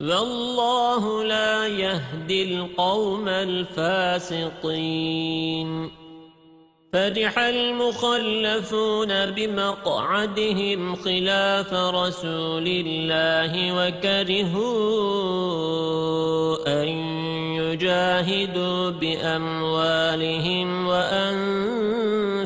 والله لا يهدي القوم الفاسقين. فرح المخلفون بمقعدهم خلاف رسول الله وكرهوا أن يجاهدوا بأموالهم وأنفسهم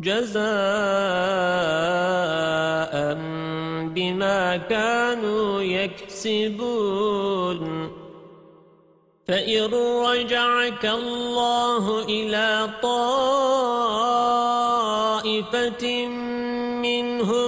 جزاء بما كانوا يكسبون. فإن رجعك الله إلى طائفة منهم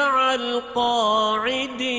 مع القاعدين.